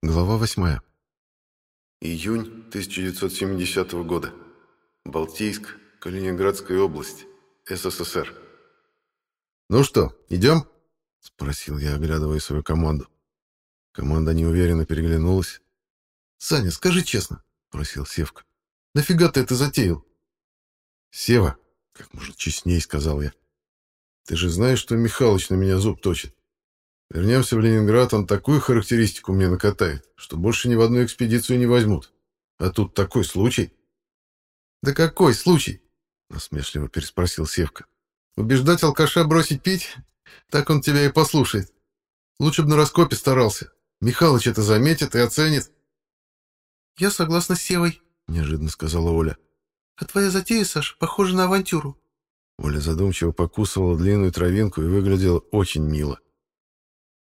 Глава восьмая. Июнь 1970 года. Балтийск, Калининградская область, СССР. «Ну что, идем?» — спросил я, оглядывая свою команду. Команда неуверенно переглянулась. «Саня, скажи честно», — просил Севка. «Нафига ты это затеял?» «Сева», — как можно честней сказал я. «Ты же знаешь, что Михалыч на меня зуб точит. Вернемся в Ленинград, он такую характеристику мне накатает, что больше ни в одну экспедицию не возьмут. А тут такой случай. Да какой случай? Насмешливо переспросил Севка. Убеждать алкаша бросить пить? Так он тебя и послушает. Лучше бы на раскопе старался. Михалыч это заметит и оценит. Я согласна с Севой, неожиданно сказала Оля. А твоя затея, Саш, похожа на авантюру. Оля задумчиво покусывала длинную травинку и выглядела очень мило.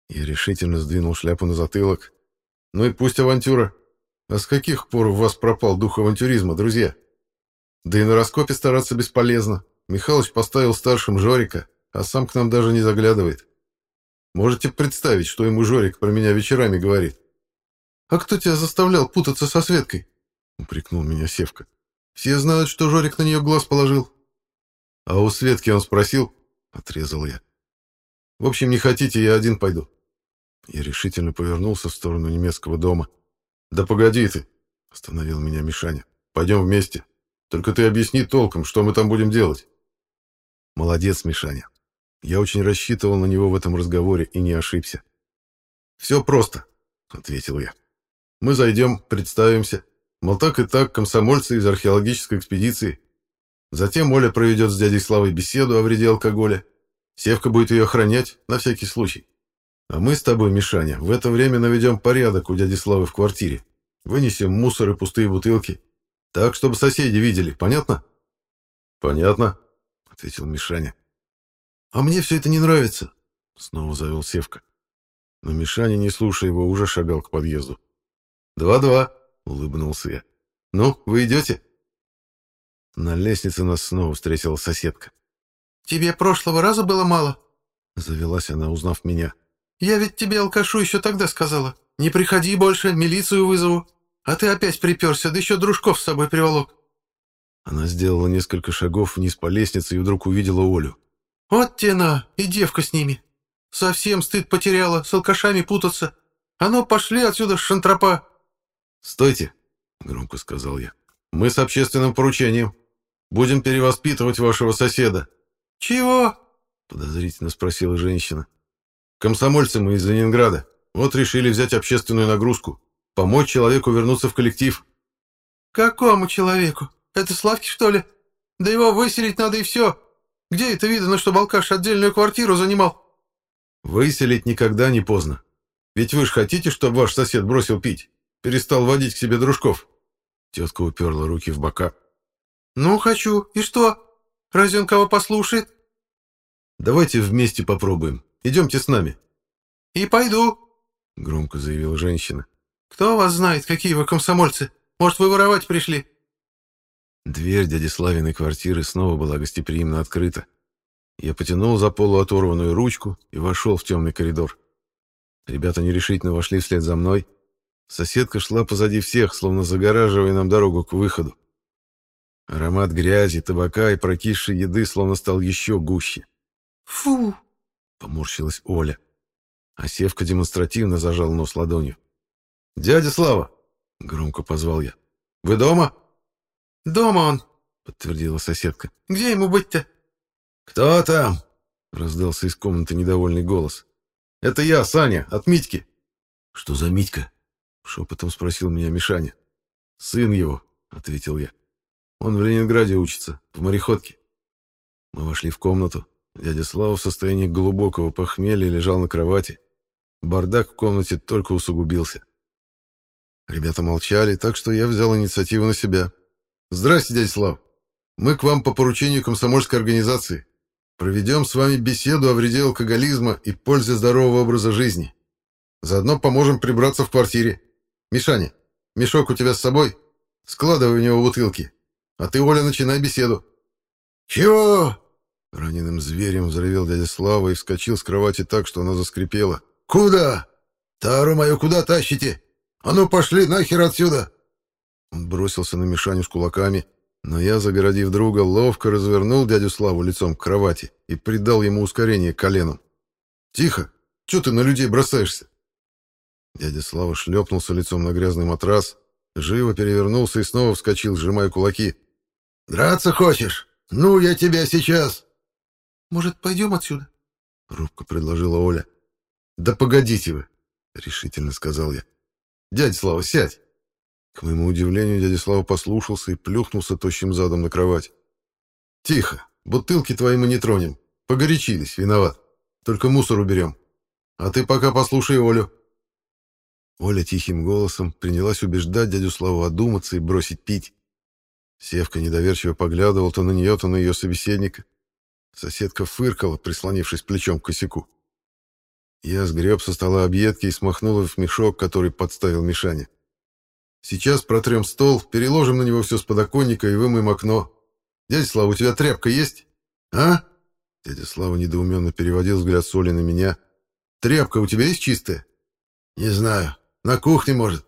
Я решительно сдвинул шляпу на затылок. Ну и пусть авантюра. А с каких пор у вас пропал дух авантюризма, друзья? Да и на раскопе стараться бесполезно. Михалыч поставил старшим Жорика, а сам к нам даже не заглядывает. Можете представить, что ему Жорик про меня вечерами говорит? «А кто тебя заставлял путаться со Светкой?» — упрекнул меня Севка. «Все знают, что Жорик на нее глаз положил». «А у Светки он спросил?» — отрезал я. «В общем, не хотите, я один пойду. Я решительно повернулся в сторону немецкого дома. «Да погоди ты!» — остановил меня Мишаня. «Пойдем вместе. Только ты объясни толком, что мы там будем делать». «Молодец, Мишаня. Я очень рассчитывал на него в этом разговоре и не ошибся». «Все просто», — ответил я. «Мы зайдем, представимся. Мол, так и так, комсомольцы из археологической экспедиции. Затем Оля проведет с дядей Славой беседу о вреде алкоголя. Севка будет ее охранять, на всякий случай. А мы с тобой, Мишаня, в это время наведем порядок у дяди Славы в квартире. Вынесем мусор и пустые бутылки. Так, чтобы соседи видели, понятно? Понятно, ответил Мишаня. А мне все это не нравится, снова завел Севка. Но Мишаня, не слушая его, уже шагал к подъезду. «Два-два», — улыбнулся я. «Ну, вы идете?» На лестнице нас снова встретила соседка. «Тебе прошлого раза было мало?» Завелась она, узнав меня. Я ведь тебе, алкашу, еще тогда сказала. Не приходи больше, милицию вызову. А ты опять приперся, да еще дружков с собой приволок. Она сделала несколько шагов вниз по лестнице и вдруг увидела Олю. Вот тена, и девка с ними. Совсем стыд потеряла, с алкашами путаться. А ну, пошли отсюда, шантропа. Стойте, громко сказал я. Мы с общественным поручением. Будем перевоспитывать вашего соседа. Чего? Подозрительно спросила женщина. Комсомольцы мы из Ленинграда. Вот решили взять общественную нагрузку. Помочь человеку вернуться в коллектив. Какому человеку? Это Славки, что ли? Да его выселить надо и все. Где это видно, что Балкаш отдельную квартиру занимал? Выселить никогда не поздно. Ведь вы же хотите, чтобы ваш сосед бросил пить? Перестал водить к себе дружков? Тетка уперла руки в бока. Ну, хочу. И что? Разве он кого послушает? Давайте вместе попробуем. Идемте с нами». «И пойду», — громко заявила женщина. «Кто вас знает, какие вы комсомольцы? Может, вы воровать пришли?» Дверь дяди Славиной квартиры снова была гостеприимно открыта. Я потянул за полуоторванную ручку и вошел в темный коридор. Ребята нерешительно вошли вслед за мной. Соседка шла позади всех, словно загораживая нам дорогу к выходу. Аромат грязи, табака и прокисшей еды словно стал еще гуще. «Фу!» — поморщилась Оля. А Севка демонстративно зажал нос ладонью. «Дядя Слава!» — громко позвал я. «Вы дома?» «Дома он!» — подтвердила соседка. «Где ему быть-то?» «Кто там?» — раздался из комнаты недовольный голос. «Это я, Саня, от Митьки». «Что за Митька?» — шепотом спросил меня Мишаня. «Сын его», — ответил я. «Он в Ленинграде учится, в мореходке». Мы вошли в комнату. Дядя Слава в состоянии глубокого похмелья лежал на кровати. Бардак в комнате только усугубился. Ребята молчали, так что я взял инициативу на себя. «Здрасте, дядя Слав. Мы к вам по поручению комсомольской организации. Проведем с вами беседу о вреде алкоголизма и пользе здорового образа жизни. Заодно поможем прибраться в квартире. Мишаня, мешок у тебя с собой? Складывай в него бутылки. А ты, Оля, начинай беседу». «Чего?» Раненым зверем взревел дядя Слава и вскочил с кровати так, что она заскрипела. «Куда? Тару мою куда тащите? А ну пошли нахер отсюда!» Он бросился на Мишаню с кулаками, но я, загородив друга, ловко развернул дядю Славу лицом к кровати и придал ему ускорение коленом. «Тихо! Чего ты на людей бросаешься?» Дядя Слава шлепнулся лицом на грязный матрас, живо перевернулся и снова вскочил, сжимая кулаки. «Драться хочешь? Ну, я тебя сейчас!» «Может, пойдем отсюда?» — робко предложила Оля. «Да погодите вы!» — решительно сказал я. «Дядя Слава, сядь!» К моему удивлению, дядя Слава послушался и плюхнулся тощим задом на кровать. «Тихо! Бутылки твои мы не тронем. Погорячились, виноват. Только мусор уберем. А ты пока послушай Олю». Оля тихим голосом принялась убеждать дядю Славу одуматься и бросить пить. Севка недоверчиво поглядывал то на нее, то на ее собеседника. Соседка фыркала, прислонившись плечом к косяку. Я сгреб со стола объедки и смахнул их в мешок, который подставил Мишаня. «Сейчас протрем стол, переложим на него все с подоконника и вымоем окно. Дядя Слава, у тебя тряпка есть?» «А?» Дядя Слава недоуменно переводил взгляд соли на меня. «Тряпка у тебя есть чистая?» «Не знаю. На кухне, может».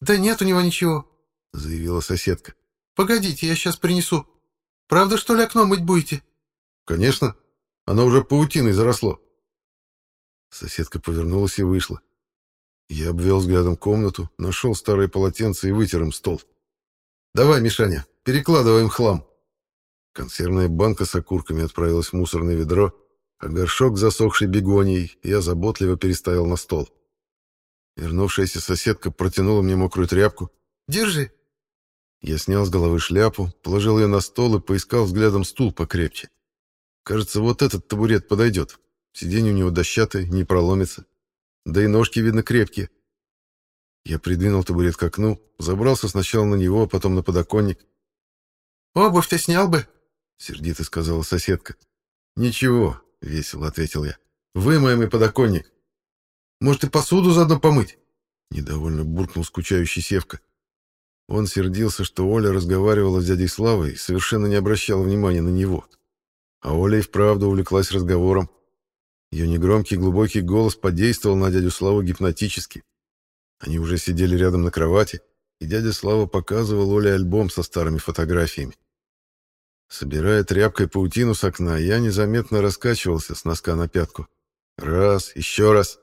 «Да нет у него ничего», — заявила соседка. «Погодите, я сейчас принесу. Правда, что ли, окно мыть будете?» «Конечно. Оно уже паутиной заросло». Соседка повернулась и вышла. Я обвел взглядом комнату, нашел старое полотенце и вытер им стол. «Давай, Мишаня, перекладываем хлам». Консервная банка с окурками отправилась в мусорное ведро, а горшок, засохший бегонией, я заботливо переставил на стол. Вернувшаяся соседка протянула мне мокрую тряпку. «Держи». Я снял с головы шляпу, положил ее на стол и поискал взглядом стул покрепче. Кажется, вот этот табурет подойдет. Сиденье у него дощатое, не проломится. Да и ножки, видно, крепкие. Я придвинул табурет к окну, забрался сначала на него, а потом на подоконник. «Обувь ты снял бы», — сердито сказала соседка. «Ничего», — весело ответил я. «Вымоем и подоконник. Может, и посуду заодно помыть?» Недовольно буркнул скучающий Севка. Он сердился, что Оля разговаривала с дядей Славой и совершенно не обращала внимания на него. А Оля и вправду увлеклась разговором. Ее негромкий глубокий голос подействовал на дядю Славу гипнотически. Они уже сидели рядом на кровати, и дядя Слава показывал Оле альбом со старыми фотографиями. Собирая тряпкой паутину с окна, я незаметно раскачивался с носка на пятку. Раз, еще раз.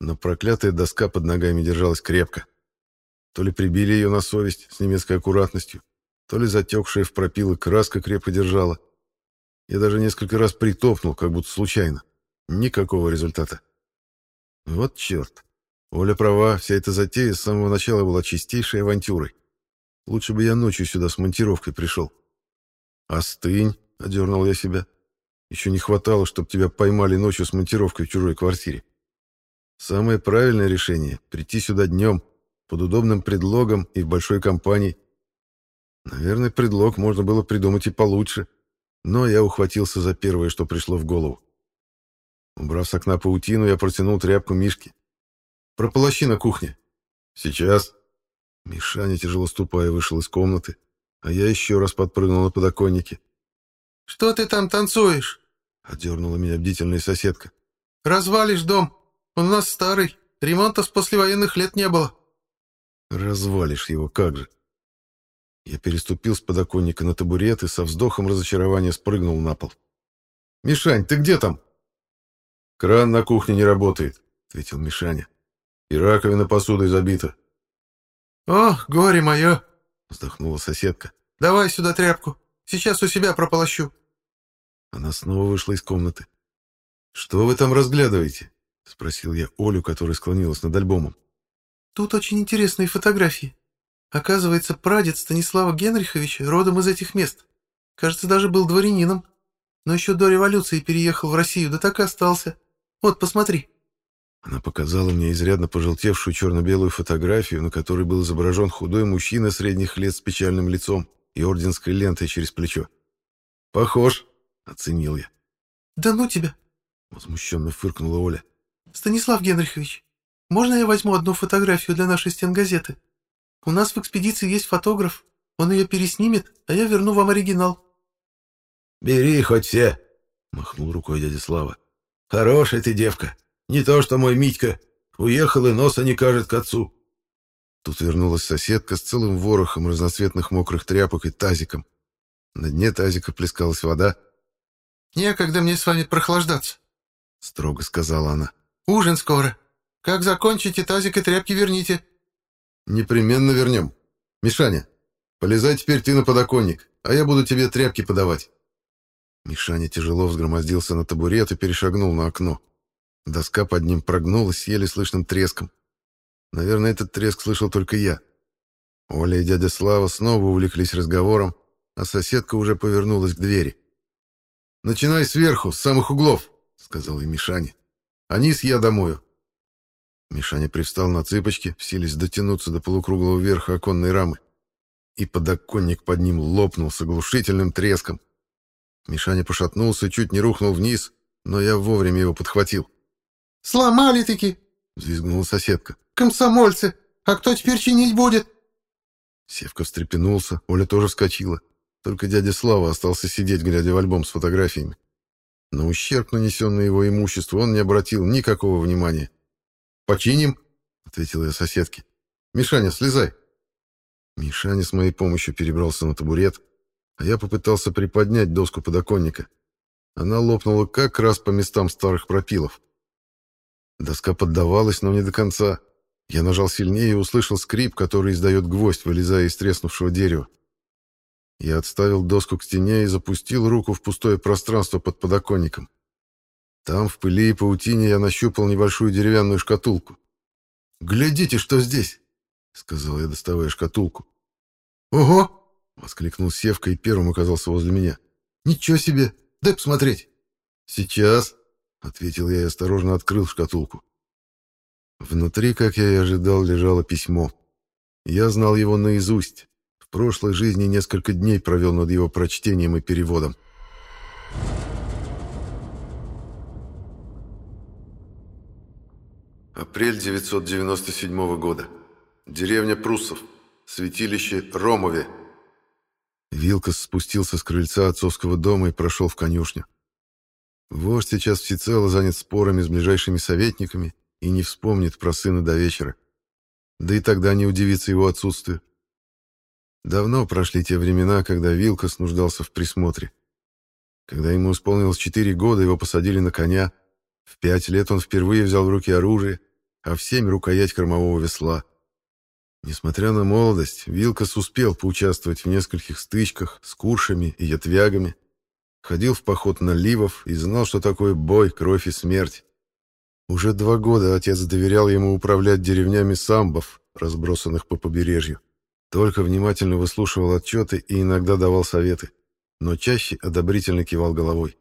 Но проклятая доска под ногами держалась крепко. То ли прибили ее на совесть с немецкой аккуратностью, то ли затекшая в пропилы краска крепко держала. Я даже несколько раз притопнул, как будто случайно. Никакого результата. Вот черт. Оля права, вся эта затея с самого начала была чистейшей авантюрой. Лучше бы я ночью сюда с монтировкой пришел. «Остынь», — одернул я себя. «Еще не хватало, чтобы тебя поймали ночью с монтировкой в чужой квартире. Самое правильное решение — прийти сюда днем, под удобным предлогом и в большой компании. Наверное, предлог можно было придумать и получше, но я ухватился за первое, что пришло в голову. Убрав с окна паутину, я протянул тряпку Мишке. «Прополощи на кухне». «Сейчас». Мишаня, тяжело ступая, вышел из комнаты, а я еще раз подпрыгнул на подоконнике. «Что ты там танцуешь?» — одернула меня бдительная соседка. «Развалишь дом. Он у нас старый. Ремонта с послевоенных лет не было». «Развалишь его, как же!» Я переступил с подоконника на табурет и со вздохом разочарования спрыгнул на пол. «Мишань, ты где там?» «Кран на кухне не работает», — ответил Мишаня. «И раковина посудой забита». «Ох, горе мое!» — вздохнула соседка. «Давай сюда тряпку. Сейчас у себя прополощу». Она снова вышла из комнаты. «Что вы там разглядываете?» — спросил я Олю, которая склонилась над альбомом. «Тут очень интересные фотографии. Оказывается, прадед Станислава Генриховича родом из этих мест. Кажется, даже был дворянином. Но еще до революции переехал в Россию, да так и остался. Вот, посмотри». Она показала мне изрядно пожелтевшую черно-белую фотографию, на которой был изображен худой мужчина средних лет с печальным лицом и орденской лентой через плечо. «Похож», — оценил я. «Да ну тебя!» — возмущенно фыркнула Оля. «Станислав Генрихович, можно я возьму одну фотографию для нашей стенгазеты? У нас в экспедиции есть фотограф, он ее переснимет, а я верну вам оригинал». «Бери хоть все», — махнул рукой дядя Слава. «Хорошая ты девка. Не то, что мой Митька. Уехал и носа не кажет к отцу. Тут вернулась соседка с целым ворохом разноцветных мокрых тряпок и тазиком. На дне тазика плескалась вода. «Некогда мне с вами прохлаждаться», — строго сказала она. «Ужин скоро. Как закончите, тазик и тряпки верните». «Непременно вернем. Мишаня, полезай теперь ты на подоконник, а я буду тебе тряпки подавать». Мишаня тяжело взгромоздился на табурет и перешагнул на окно. Доска под ним прогнулась еле слышным треском. Наверное, этот треск слышал только я. Оля и дядя Слава снова увлеклись разговором, а соседка уже повернулась к двери. «Начинай сверху, с самых углов», — сказал ей Мишаня. «А низ я домою». Мишаня привстал на цыпочки, силясь дотянуться до полукруглого верха оконной рамы. И подоконник под ним лопнул с оглушительным треском. Мишаня пошатнулся и чуть не рухнул вниз, но я вовремя его подхватил. «Сломали-таки!» — взвизгнула соседка. «Комсомольцы! А кто теперь чинить будет?» Севка встрепенулся, Оля тоже вскочила. Только дядя Слава остался сидеть, глядя в альбом с фотографиями. На ущерб, нанесенный его имуществу, он не обратил никакого внимания. «Починим?» — ответил я соседке. «Мишаня, слезай!» Мишаня с моей помощью перебрался на табурет, а я попытался приподнять доску подоконника. Она лопнула как раз по местам старых пропилов. Доска поддавалась, но не до конца. Я нажал сильнее и услышал скрип, который издает гвоздь, вылезая из треснувшего дерева. Я отставил доску к стене и запустил руку в пустое пространство под подоконником. Там, в пыли и паутине, я нащупал небольшую деревянную шкатулку. «Глядите, что здесь!» — сказал я, доставая шкатулку. «Ого!» — воскликнул Севка и первым оказался возле меня. «Ничего себе! Дай посмотреть!» «Сейчас!» — ответил я и осторожно открыл шкатулку. Внутри, как я и ожидал, лежало письмо. Я знал его наизусть. В прошлой жизни несколько дней провел над его прочтением и переводом. Апрель 997 года. Деревня Пруссов. Святилище Ромове. Вилкос спустился с крыльца отцовского дома и прошел в конюшню. Вождь сейчас всецело занят спорами с ближайшими советниками и не вспомнит про сына до вечера. Да и тогда не удивится его отсутствию. Давно прошли те времена, когда Вилкос нуждался в присмотре. Когда ему исполнилось четыре года, его посадили на коня. В пять лет он впервые взял в руки оружие, а в семь — рукоять кормового весла. Несмотря на молодость, Вилкос успел поучаствовать в нескольких стычках с куршами и ятвягами, ходил в поход на ливов и знал, что такое бой, кровь и смерть. Уже два года отец доверял ему управлять деревнями самбов, разбросанных по побережью. Только внимательно выслушивал отчеты и иногда давал советы, но чаще одобрительно кивал головой.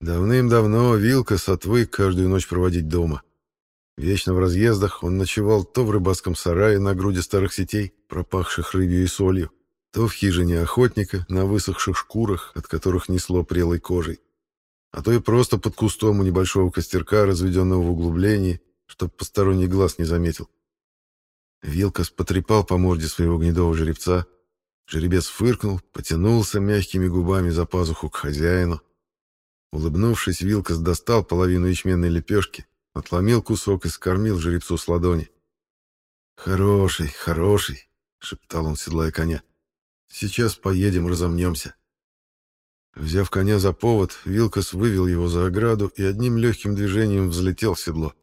Давным-давно Вилкос отвык каждую ночь проводить дома. Вечно в разъездах он ночевал то в рыбацком сарае на груди старых сетей, пропахших рыбью и солью, то в хижине охотника на высохших шкурах, от которых несло прелой кожей а то и просто под кустом у небольшого костерка, разведенного в углублении, чтоб посторонний глаз не заметил. Вилкос потрепал по морде своего гнедого жеребца. Жеребец фыркнул, потянулся мягкими губами за пазуху к хозяину. Улыбнувшись, Вилкос достал половину ячменной лепешки, отломил кусок и скормил жеребцу с ладони. «Хороший, хороший», — шептал он, седлая коня. «Сейчас поедем, разомнемся». Взяв коня за повод, Вилкос вывел его за ограду и одним легким движением взлетел в седло.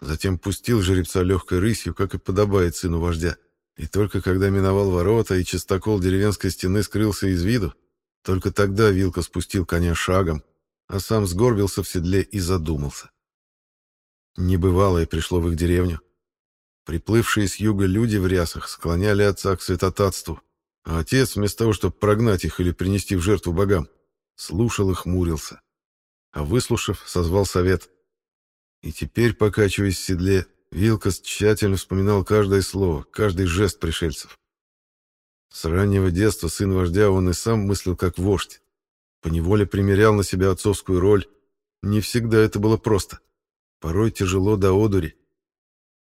Затем пустил жеребца легкой рысью, как и подобает сыну вождя. И только когда миновал ворота и частокол деревенской стены скрылся из виду, только тогда Вилка спустил коня шагом, а сам сгорбился в седле и задумался. Небывалое пришло в их деревню. Приплывшие с юга люди в рясах склоняли отца к святотатству, а отец, вместо того, чтобы прогнать их или принести в жертву богам, слушал и хмурился. А выслушав, созвал совет. И теперь, покачиваясь в седле, Вилкос тщательно вспоминал каждое слово, каждый жест пришельцев. С раннего детства сын вождя он и сам мыслил как вождь. Поневоле примерял на себя отцовскую роль. Не всегда это было просто. Порой тяжело до одури.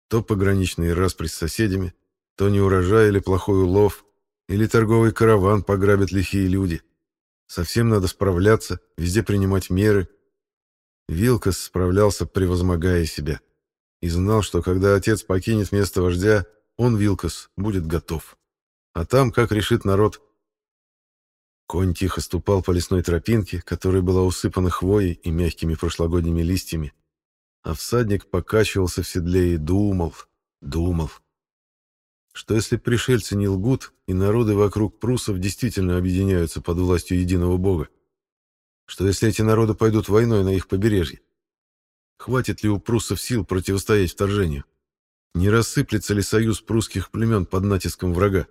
То пограничные распри с соседями, то неурожай или плохой улов, или торговый караван пограбят лихие люди. Совсем надо справляться, везде принимать меры. Вилкас справлялся, превозмогая себя. И знал, что когда отец покинет место вождя, он, Вилкас, будет готов. А там, как решит народ. Конь тихо ступал по лесной тропинке, которая была усыпана хвоей и мягкими прошлогодними листьями, а всадник покачивался в седле и думал, думал. Что если пришельцы не лгут, и народы вокруг прусов действительно объединяются под властью единого бога? Что если эти народы пойдут войной на их побережье? Хватит ли у пруссов сил противостоять вторжению? Не рассыплется ли союз прусских племен под натиском врага?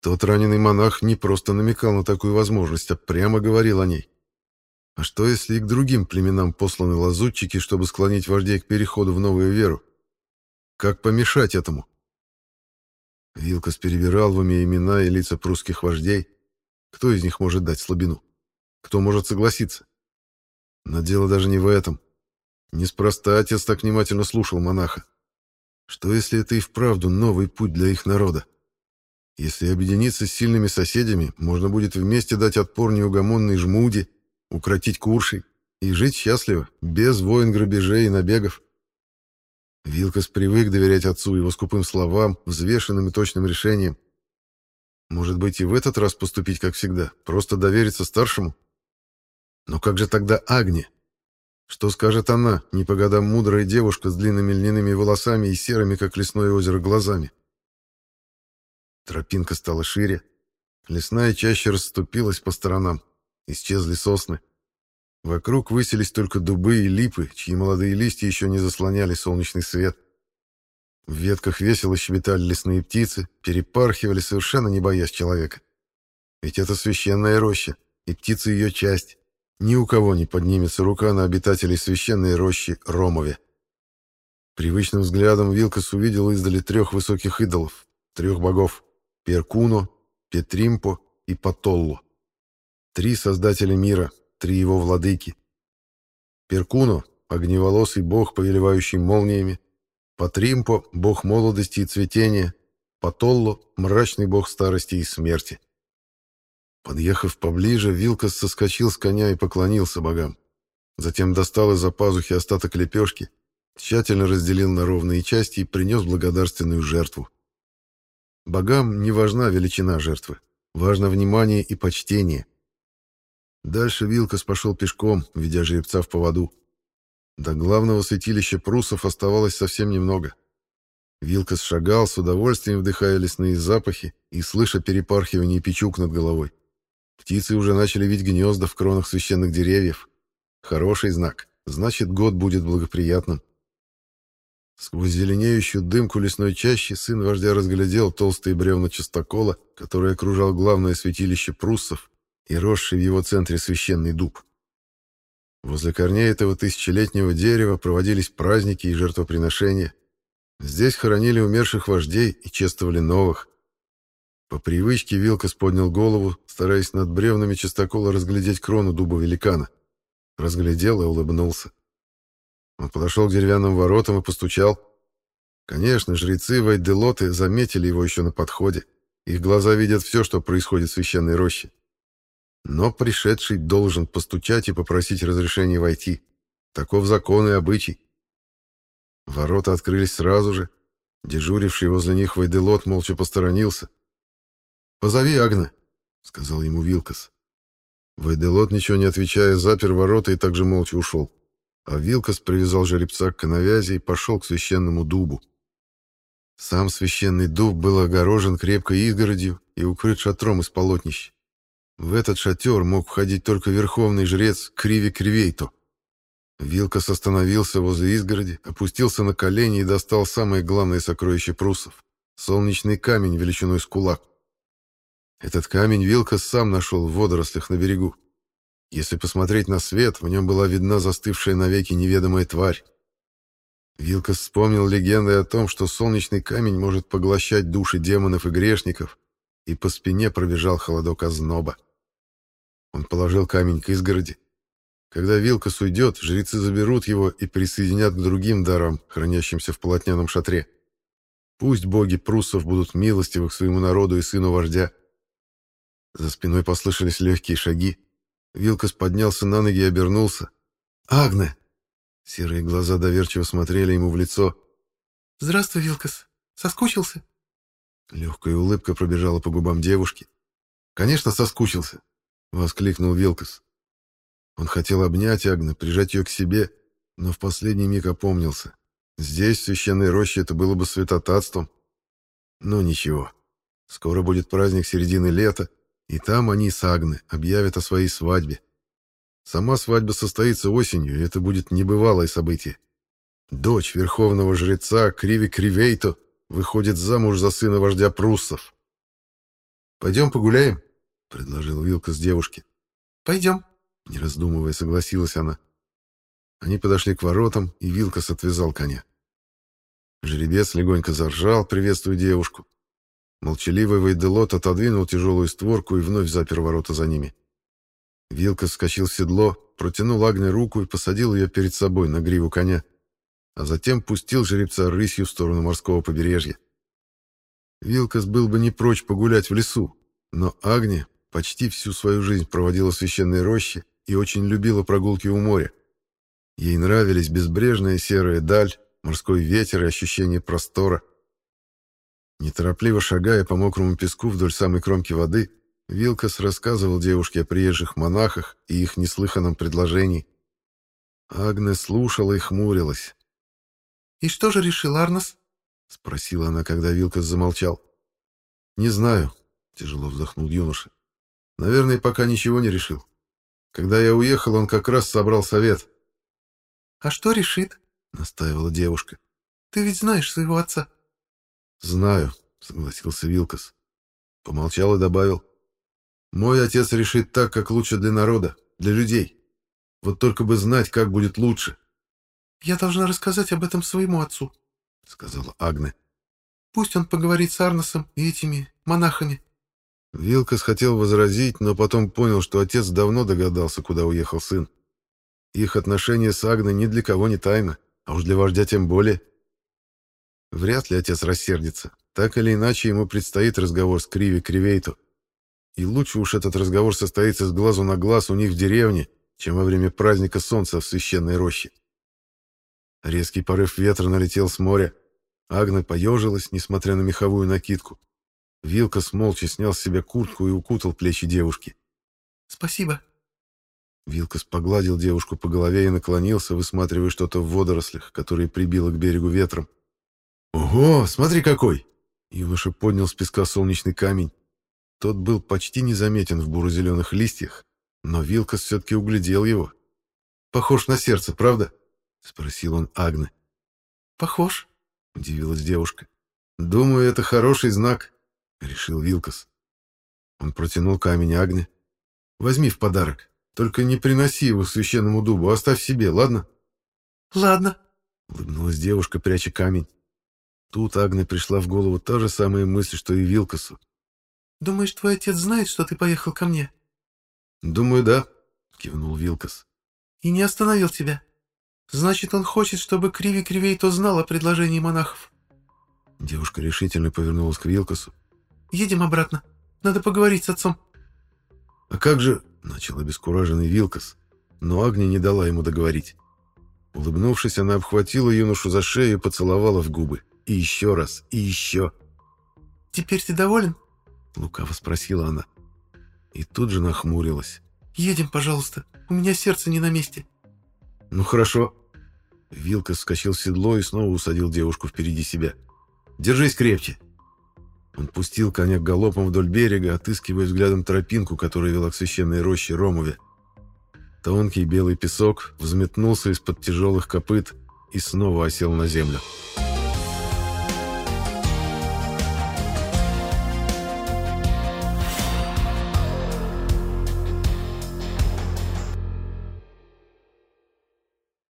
Тот раненый монах не просто намекал на такую возможность, а прямо говорил о ней. А что, если и к другим племенам посланы лазутчики, чтобы склонить вождей к переходу в новую веру? Как помешать этому? Вилкас перебирал в уме имена и лица прусских вождей. Кто из них может дать слабину? Кто может согласиться? Но дело даже не в этом. Неспроста отец так внимательно слушал монаха. Что если это и вправду новый путь для их народа? Если объединиться с сильными соседями, можно будет вместе дать отпор неугомонной жмуди, укротить куршей и жить счастливо, без войн, грабежей и набегов. Вилкас привык доверять отцу его скупым словам, взвешенным и точным решениям. Может быть, и в этот раз поступить как всегда, просто довериться старшему? Но как же тогда Агни? Что скажет она, не по годам мудрая девушка с длинными льняными волосами и серыми, как лесное озеро, глазами? Тропинка стала шире. Лесная чаще расступилась по сторонам. Исчезли сосны. Вокруг высились только дубы и липы, чьи молодые листья еще не заслоняли солнечный свет. В ветках весело щебетали лесные птицы, перепархивали, совершенно не боясь человека. Ведь это священная роща, и птицы ее часть. Ни у кого не поднимется рука на обитателей священной рощи Ромове. Привычным взглядом Вилкас увидел издали трех высоких идолов, трех богов — Перкуно, Петримпо и Патолло. Три создателя мира, три его владыки. Перкуно — огневолосый бог, повелевающий молниями, Патримпо — бог молодости и цветения, Патолло — мрачный бог старости и смерти. Подъехав поближе, Вилкас соскочил с коня и поклонился богам. Затем достал из-за пазухи остаток лепешки, тщательно разделил на ровные части и принес благодарственную жертву. Богам не важна величина жертвы, важно внимание и почтение. Дальше Вилкас пошел пешком, ведя жеребца в поводу. До главного святилища прусов оставалось совсем немного. Вилкас шагал, с удовольствием вдыхая лесные запахи и слыша перепархивание печук над головой. Птицы уже начали видеть гнезда в кронах священных деревьев. Хороший знак. Значит, год будет благоприятным. Сквозь зеленеющую дымку лесной чащи сын вождя разглядел толстые бревна частокола, который окружал главное святилище пруссов и росший в его центре священный дуб. Возле корней этого тысячелетнего дерева проводились праздники и жертвоприношения. Здесь хоронили умерших вождей и чествовали новых. По привычке Вилкас поднял голову, стараясь над бревнами частокола разглядеть крону дуба великана. Разглядел и улыбнулся. Он подошел к деревянным воротам и постучал. Конечно, жрецы Вайделоты заметили его еще на подходе. Их глаза видят все, что происходит в священной роще. Но пришедший должен постучать и попросить разрешения войти. Таков закон и обычай. Ворота открылись сразу же. Дежуривший возле них Вайделот молча посторонился. «Позови Агна», — сказал ему Вилкас. Вайделот, ничего не отвечая, запер ворота и также молча ушел. А Вилкас привязал жеребца к коновязи и пошел к священному дубу. Сам священный дуб был огорожен крепкой изгородью и укрыт шатром из полотнищ. В этот шатер мог входить только верховный жрец Криви Кривейто. Вилкас остановился возле изгороди, опустился на колени и достал самое главное сокровище прусов — солнечный камень величиной с кулак. Этот камень Вилка сам нашел в водорослях на берегу. Если посмотреть на свет, в нем была видна застывшая навеки неведомая тварь. Вилка вспомнил легенды о том, что солнечный камень может поглощать души демонов и грешников, и по спине пробежал холодок озноба. Он положил камень к изгороди. Когда Вилкас уйдет, жрецы заберут его и присоединят к другим дарам, хранящимся в полотняном шатре. Пусть боги пруссов будут милостивы к своему народу и сыну вождя. За спиной послышались легкие шаги. Вилкас поднялся на ноги и обернулся. «Агне!» Серые глаза доверчиво смотрели ему в лицо. «Здравствуй, Вилкас. Соскучился?» Легкая улыбка пробежала по губам девушки. «Конечно, соскучился!» — воскликнул Вилкас. Он хотел обнять Агне, прижать ее к себе, но в последний миг опомнился. Здесь, в священной роще, это было бы святотатством. Но ничего. Скоро будет праздник середины лета, и там они с Агне объявят о своей свадьбе. Сама свадьба состоится осенью, и это будет небывалое событие. Дочь верховного жреца Криви Кривейто выходит замуж за сына вождя пруссов. «Пойдем погуляем?» — предложил Вилка с девушки. «Пойдем», — не раздумывая, согласилась она. Они подошли к воротам, и Вилкас отвязал коня. Жеребец легонько заржал, приветствуя девушку. Молчаливый Вейделот отодвинул тяжелую створку и вновь запер ворота за ними. Вилка вскочил в седло, протянул Агне руку и посадил ее перед собой на гриву коня, а затем пустил жеребца рысью в сторону морского побережья. Вилкас был бы не прочь погулять в лесу, но Агне почти всю свою жизнь проводила в священной роще и очень любила прогулки у моря. Ей нравились безбрежная серая даль, морской ветер и ощущение простора. Неторопливо шагая по мокрому песку вдоль самой кромки воды, Вилкас рассказывал девушке о приезжих монахах и их неслыханном предложении. Агне слушала и хмурилась. «И что же решил Арнос?» — спросила она, когда Вилкас замолчал. «Не знаю», — тяжело вздохнул юноша. «Наверное, пока ничего не решил. Когда я уехал, он как раз собрал совет». «А что решит?» — настаивала девушка. «Ты ведь знаешь своего отца». «Знаю», — согласился Вилкас. Помолчал и добавил. «Мой отец решит так, как лучше для народа, для людей. Вот только бы знать, как будет лучше». «Я должна рассказать об этом своему отцу», — сказала Агне. «Пусть он поговорит с Арносом и этими монахами». Вилкас хотел возразить, но потом понял, что отец давно догадался, куда уехал сын. Их отношения с Агной ни для кого не тайна, а уж для вождя тем более. Вряд ли отец рассердится. Так или иначе, ему предстоит разговор с Криви Кривейто. И лучше уж этот разговор состоится с глазу на глаз у них в деревне, чем во время праздника солнца в священной роще. Резкий порыв ветра налетел с моря. Агна поежилась, несмотря на меховую накидку. Вилкас молча снял с себя куртку и укутал плечи девушки. «Спасибо». Вилкас погладил девушку по голове и наклонился, высматривая что-то в водорослях, которые прибило к берегу ветром. «Ого, смотри какой!» Юноша поднял с песка солнечный камень. Тот был почти незаметен в буро-зеленых листьях, но Вилкас все-таки углядел его. «Похож на сердце, правда?» — спросил он Агны. «Похож», — удивилась девушка. «Думаю, это хороший знак», — решил Вилкас. Он протянул камень Агне. «Возьми в подарок. Только не приноси его священному дубу, оставь себе, ладно?» «Ладно», — улыбнулась девушка, пряча камень. Тут Агне пришла в голову та же самая мысль, что и Вилкасу. «Думаешь, твой отец знает, что ты поехал ко мне?» «Думаю, да», — кивнул Вилкас. «И не остановил тебя. Значит, он хочет, чтобы Криви Кривей то знал о предложении монахов». Девушка решительно повернулась к Вилкасу. «Едем обратно. Надо поговорить с отцом». «А как же...» — начал обескураженный Вилкас, но Агния не дала ему договорить. Улыбнувшись, она обхватила юношу за шею и поцеловала в губы. И еще раз, и еще. «Теперь ты доволен?» — лукаво спросила она. И тут же нахмурилась. «Едем, пожалуйста. У меня сердце не на месте». «Ну хорошо». Вилка вскочил в седло и снова усадил девушку впереди себя. «Держись крепче». Он пустил коня галопом вдоль берега, отыскивая взглядом тропинку, которая вела к священной роще Ромове. Тонкий белый песок взметнулся из-под тяжелых копыт и снова осел на землю.